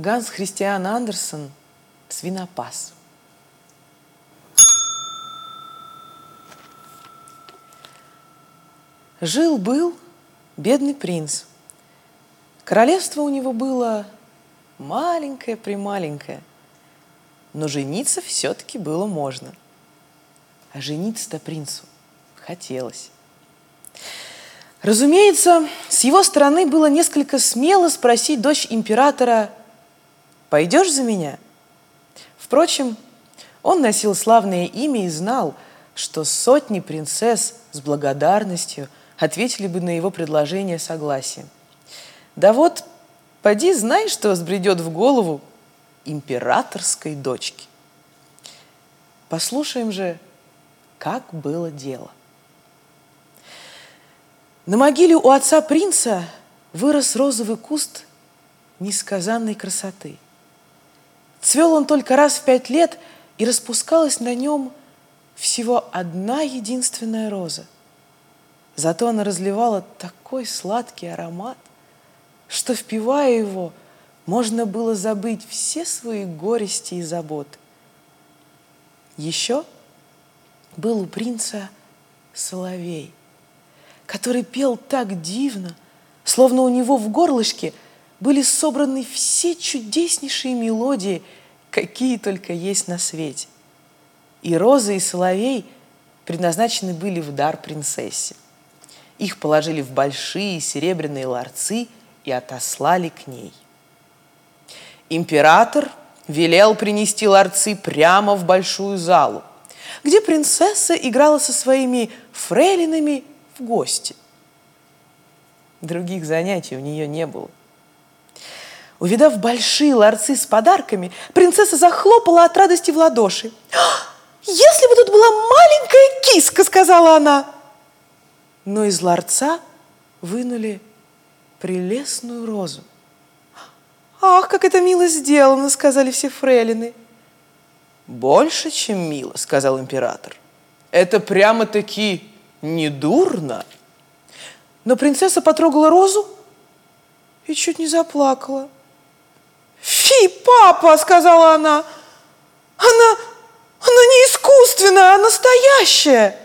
Ганс Христиан Андерсон «Свинопас». Жил-был бедный принц. Королевство у него было маленькое-прималенькое, но жениться все-таки было можно. А жениться-то принцу хотелось. Разумеется, с его стороны было несколько смело спросить дочь императора «Пойдешь за меня?» Впрочем, он носил славное имя и знал, что сотни принцесс с благодарностью – ответили бы на его предложение согласием. Да вот, поди знай, что взбредет в голову императорской дочки. Послушаем же, как было дело. На могиле у отца принца вырос розовый куст несказанной красоты. Цвел он только раз в пять лет, и распускалась на нем всего одна единственная роза – Зато она разливала такой сладкий аромат, что, впивая его, можно было забыть все свои горести и заботы. Еще был у принца соловей, который пел так дивно, словно у него в горлышке были собраны все чудеснейшие мелодии, какие только есть на свете. И розы, и соловей предназначены были в дар принцессе. Их положили в большие серебряные ларцы и отослали к ней. Император велел принести ларцы прямо в большую залу, где принцесса играла со своими фрейлинами в гости. Других занятий у нее не было. Увидав большие ларцы с подарками, принцесса захлопала от радости в ладоши. «Если бы тут была маленькая киска!» — сказала она но из ларца вынули прелестную розу. «Ах, как это мило сделано!» — сказали все фрейлины. «Больше, чем мило», — сказал император. «Это прямо-таки недурно». Но принцесса потрогала розу и чуть не заплакала. «Фи, папа!» — сказала она. «Она, она не искусственная, а настоящая!»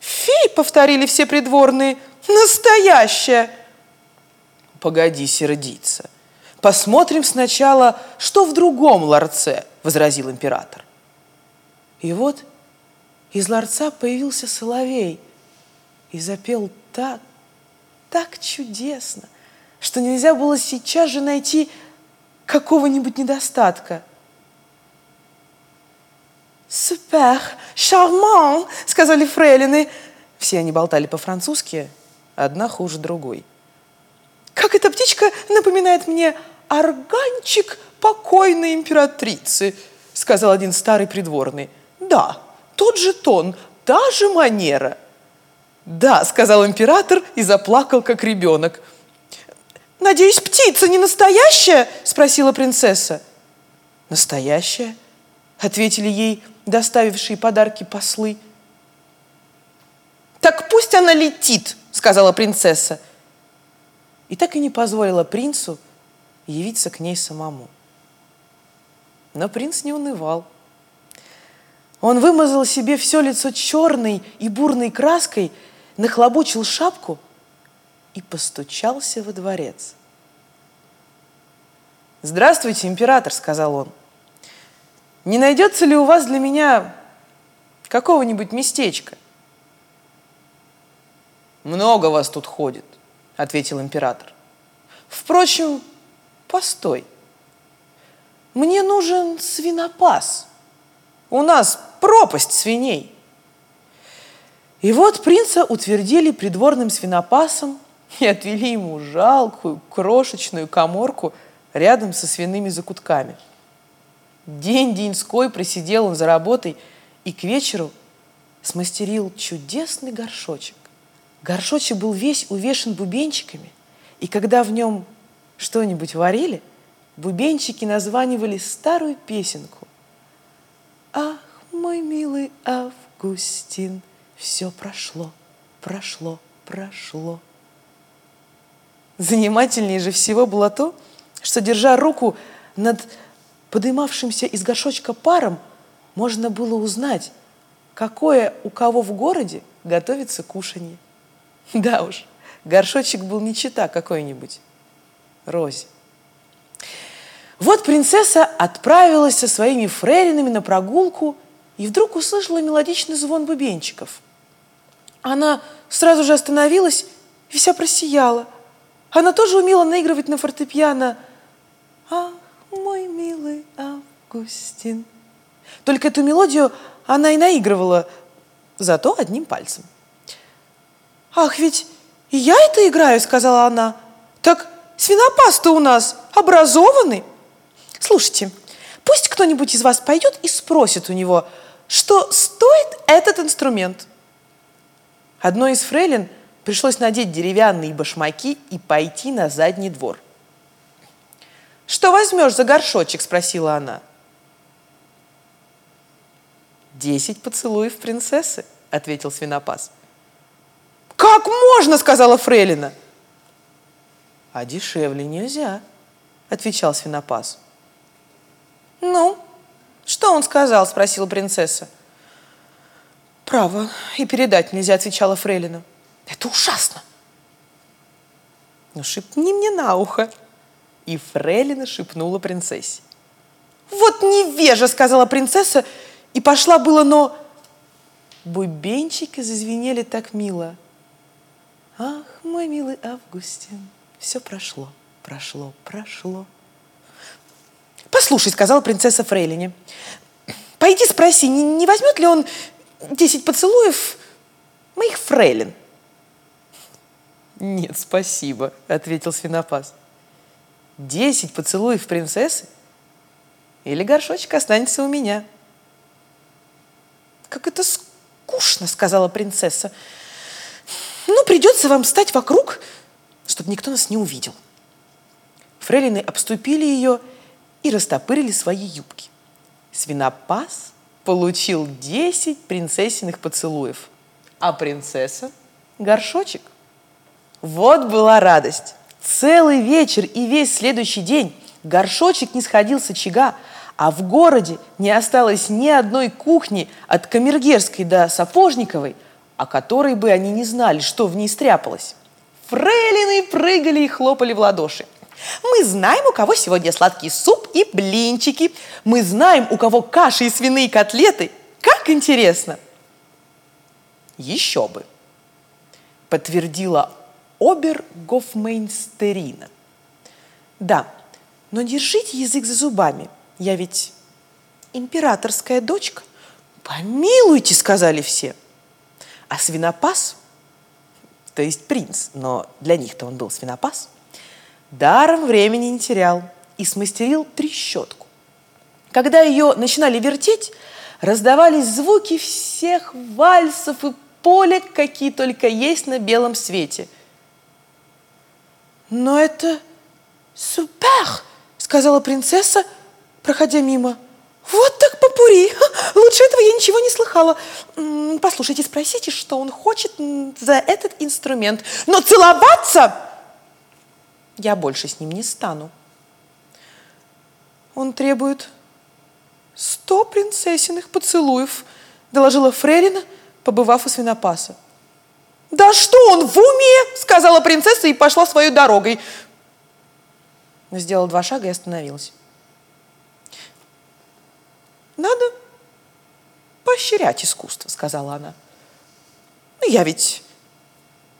«Фи!» — повторили все придворные. «Настоящая!» «Погоди сердиться. Посмотрим сначала, что в другом ларце», — возразил император. И вот из ларца появился соловей и запел так, так чудесно, что нельзя было сейчас же найти какого-нибудь недостатка. «Супер! Шарман!» — сказали фрейлины. Все они болтали по-французски, одна хуже другой. «Как эта птичка напоминает мне органчик покойной императрицы!» — сказал один старый придворный. «Да, тот же тон, та же манера!» «Да», — сказал император и заплакал, как ребенок. «Надеюсь, птица не настоящая?» — спросила принцесса. «Настоящая?» — ответили ей доставившие подарки послы. «Так пусть она летит», — сказала принцесса. И так и не позволила принцу явиться к ней самому. Но принц не унывал. Он вымазал себе все лицо черной и бурной краской, нахлобучил шапку и постучался во дворец. «Здравствуйте, император», — сказал он. Не найдется ли у вас для меня какого-нибудь местечка? Много вас тут ходит, ответил император. Впрочем, постой. Мне нужен свинопас. У нас пропасть свиней. И вот принца утвердили придворным свинопасом и отвели ему жалкую, крошечную коморку рядом со свиными закутками – День-деньской просидел он за работой и к вечеру смастерил чудесный горшочек. Горшочек был весь увешан бубенчиками, и когда в нем что-нибудь варили, бубенчики названивали старую песенку. Ах, мой милый Августин, все прошло, прошло, прошло. Занимательнее же всего было то, что, держа руку над подымавшимся из горшочка паром можно было узнать, какое у кого в городе готовится кушанье. Да уж, горшочек был не чита какой-нибудь. Розе. Вот принцесса отправилась со своими фрейлинами на прогулку и вдруг услышала мелодичный звон бубенчиков. Она сразу же остановилась и вся просияла. Она тоже умела наигрывать на фортепиано. «Ах, мой милый Августин!» Только эту мелодию она и наигрывала, зато одним пальцем. «Ах, ведь я это играю!» — сказала она. «Так свинопас у нас образованный!» Слушайте, пусть кто-нибудь из вас пойдет и спросит у него, что стоит этот инструмент. Одной из фрейлин пришлось надеть деревянные башмаки и пойти на задний двор. «Что возьмешь за горшочек?» – спросила она. «Десять поцелуев принцессы», – ответил свинопас. «Как можно?» – сказала фрейлина. «А дешевле нельзя», – отвечал свинопас. «Ну, что он сказал?» – спросила принцесса. «Право, и передать нельзя», – отвечала Фрейлина. «Это ужасно!» «Ну, шепни мне на ухо!» И Фрейлина шепнула принцессе. «Вот невежа!» – сказала принцесса, и пошла было, но... Бубенчики зазвенели так мило. Ах, мой милый Августин, все прошло, прошло, прошло. «Послушай», — сказала принцесса Фрейлине, — «пойди спроси, не, не возьмет ли он десять поцелуев моих фрейлин?» «Нет, спасибо», — ответил свинопас. «Десять поцелуев принцессы? Или горшочек останется у меня?» «Как это скучно», — сказала принцесса. «Ну, придется вам стать вокруг, чтобы никто нас не увидел». Фрейлины обступили ее и растопырили свои юбки. Свинопас получил 10 принцессиных поцелуев, а принцесса – горшочек. Вот была радость. Целый вечер и весь следующий день горшочек не сходил с очага, а в городе не осталось ни одной кухни от Камергерской до Сапожниковой, о которой бы они не знали, что в ней стряпалось. Фрейлины прыгали и хлопали в ладоши. Мы знаем, у кого сегодня сладкий суп и блинчики. Мы знаем, у кого каши и свиные котлеты. Как интересно! Еще бы, подтвердила обергофмейнстерина. Да, но держите язык за зубами. Я ведь императорская дочка. Помилуйте, сказали все. А свинопас, то есть принц, но для них-то он был свинопас – даром времени не терял и смастерил трещотку. Когда ее начинали вертеть, раздавались звуки всех вальсов и полек, какие только есть на белом свете. «Но это супер!» — сказала принцесса, проходя мимо. «Вот так попури! Лучше этого я ничего не слыхала. Послушайте, спросите, что он хочет за этот инструмент. Но целоваться я больше с ним не стану. Он требует сто принцессиных поцелуев, доложила Фрелина, побывав у свинопаса. «Да что он в уме!» – сказала принцесса и пошла своей дорогой. Сделала два шага и остановилась. «Надо поощрять искусство», – сказала она. «Ну, я ведь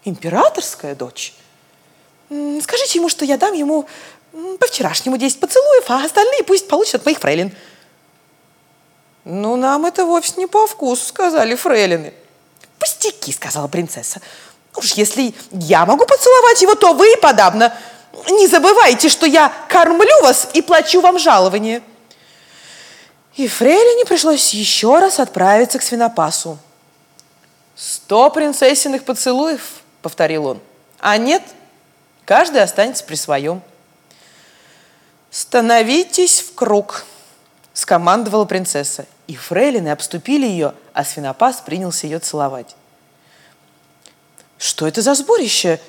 императорская дочь. Скажите ему, что я дам ему по-вчерашнему 10 поцелуев, а остальные пусть получат от моих фрейлин. Ну, нам это вовсе не по вкусу, сказали фрейлины. Пустяки, сказала принцесса. Уж если я могу поцеловать его, то вы и подавно. Не забывайте, что я кормлю вас и плачу вам жалование. И Фрейлине пришлось еще раз отправиться к свинопасу. «Сто принцессиных поцелуев», — повторил он. «А нет, Каждый останется при своем. «Становитесь в круг!» – скомандовала принцесса. И фрейлины обступили ее, а свинопас принялся ее целовать. «Что это за сборище?»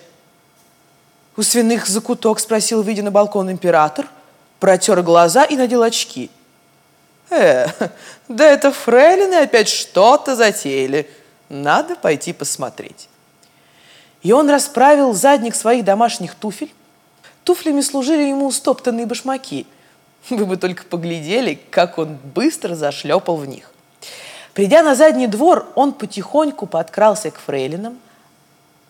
«У свиных закуток?» – спросил, выйдя на балкон император. протер глаза и надел очки. «Э, да это фрейлины опять что-то затеяли. Надо пойти посмотреть». И он расправил задник своих домашних туфель. Туфлями служили ему стоптанные башмаки. Вы бы только поглядели, как он быстро зашлепал в них. Придя на задний двор, он потихоньку подкрался к фрейлинам,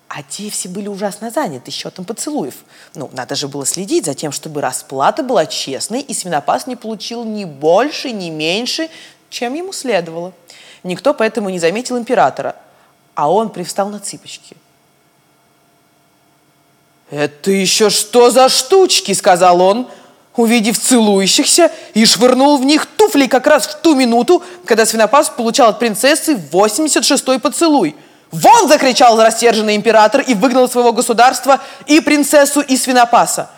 а те все были ужасно заняты счетом поцелуев. Ну, надо же было следить за тем, чтобы расплата была честной, и свинопас не получил ни больше, ни меньше, чем ему следовало. Никто поэтому не заметил императора, а он привстал на цыпочки. «Это еще что за штучки?» – сказал он, увидев целующихся, и швырнул в них туфли как раз в ту минуту, когда свинопас получал от принцессы 86-й поцелуй – «Вон!» – закричал рассерженный император и выгнал своего государства и принцессу и свинопаса.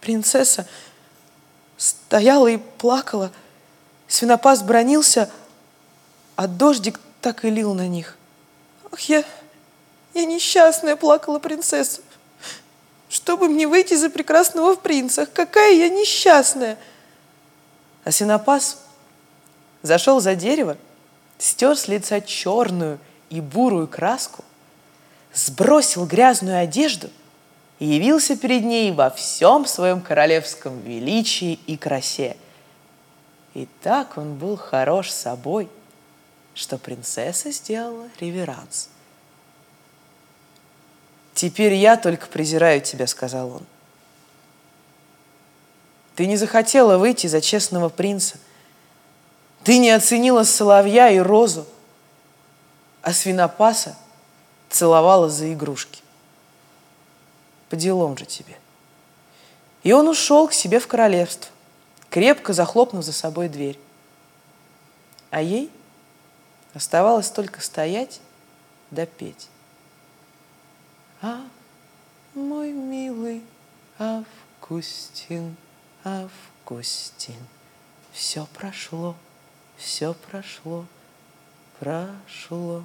Принцесса стояла и плакала. Свинопас бронился, а дождик так и лил на них. Ах, я, я несчастная, плакала принцесса. Чтобы мне выйти за прекрасного принца, какая я несчастная. А свинопас зашел за дерево, стер с лица черную и бурую краску, сбросил грязную одежду и явился перед ней во всем своем королевском величии и красе. И так он был хорош собой, что принцесса сделала реверанс. «Теперь я только презираю тебя», — сказал он. «Ты не захотела выйти за честного принца, ты не оценила соловья и розу, а свинопаса целовала за игрушки. По делам же тебе. И он ушел к себе в королевство, крепко захлопнув за собой дверь. А ей оставалось только стоять да петь. А, мой милый Августин, Августин, все прошло все прошло, прошло.